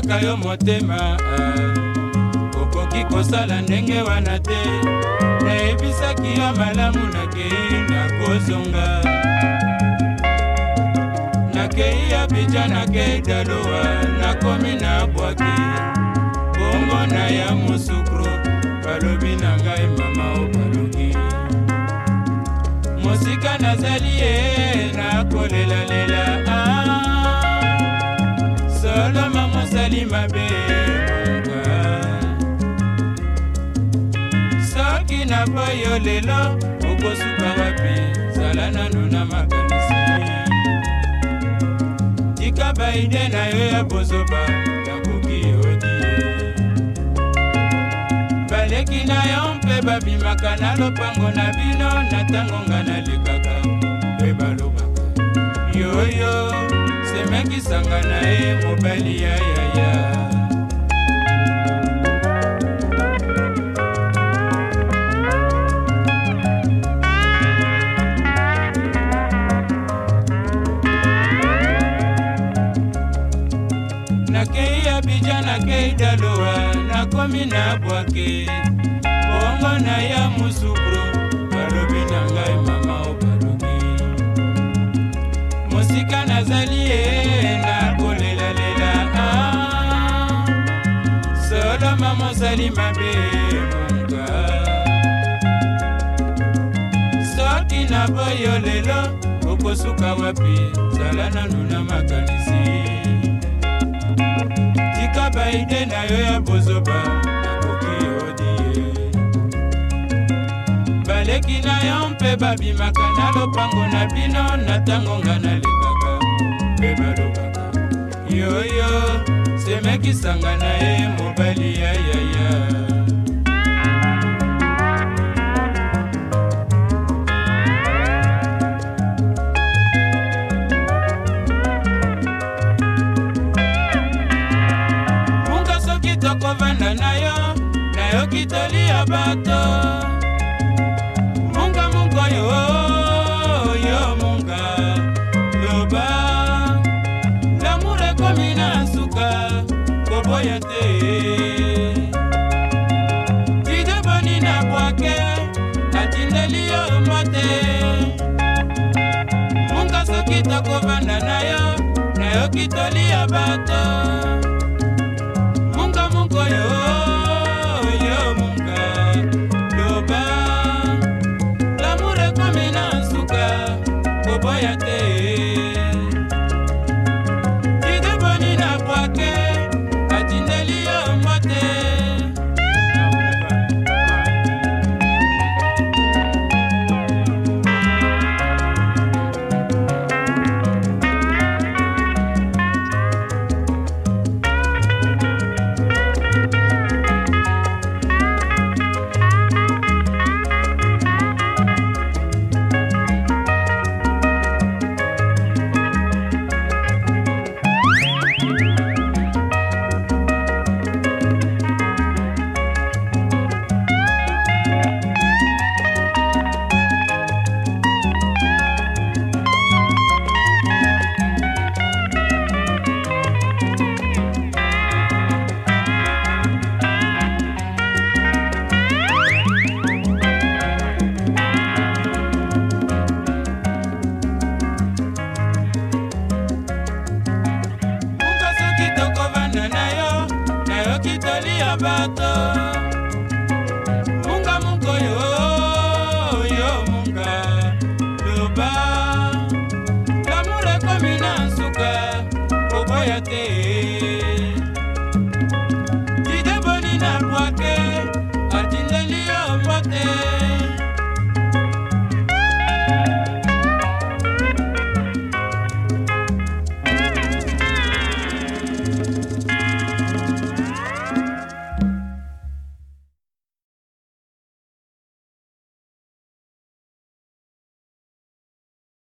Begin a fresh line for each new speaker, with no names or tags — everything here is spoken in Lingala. kaka yo motema eh. okoki kosala ndenge wana te nayebisaki yo malamu nakei nakozonga nakei abidja nakei dalowa nakomi na bwaki bongo na ya mosukru balobi na ngai mama o balogi mosika nazali ye nakolelalela koloma mosali mabe soki na boyo lelo okosuka wapi zala nanu na makanisi tika baide na yo ya bozoba nakoki odie baleki na yo mpe babimaka na lopango na bino na ntango nga nalekaka mpe balobaka yoyo yo. nakisanga na ye mobali ya yaya nakei abija nakei daloa nakomi na bwake bongo na ya musukro balobi na ngai mama o balobi mosika nazali ye ezali mabe monga soki na boyo lelo okosuka wapi zala nanu na makanisi tika baide na yo ya bozoba nakoki odie baleki na yo mpe babimaka na lopango na bino na ntango nga nalekaka mpe balobaka yoyo semekisanga na ye mobali ya kitoli ya bato munga munga yo yo munga loba lamour ekomi na suka koboya te dideboni na bwake natindeli yo mote munga soki tokovanda na yo nayoki toli ya bato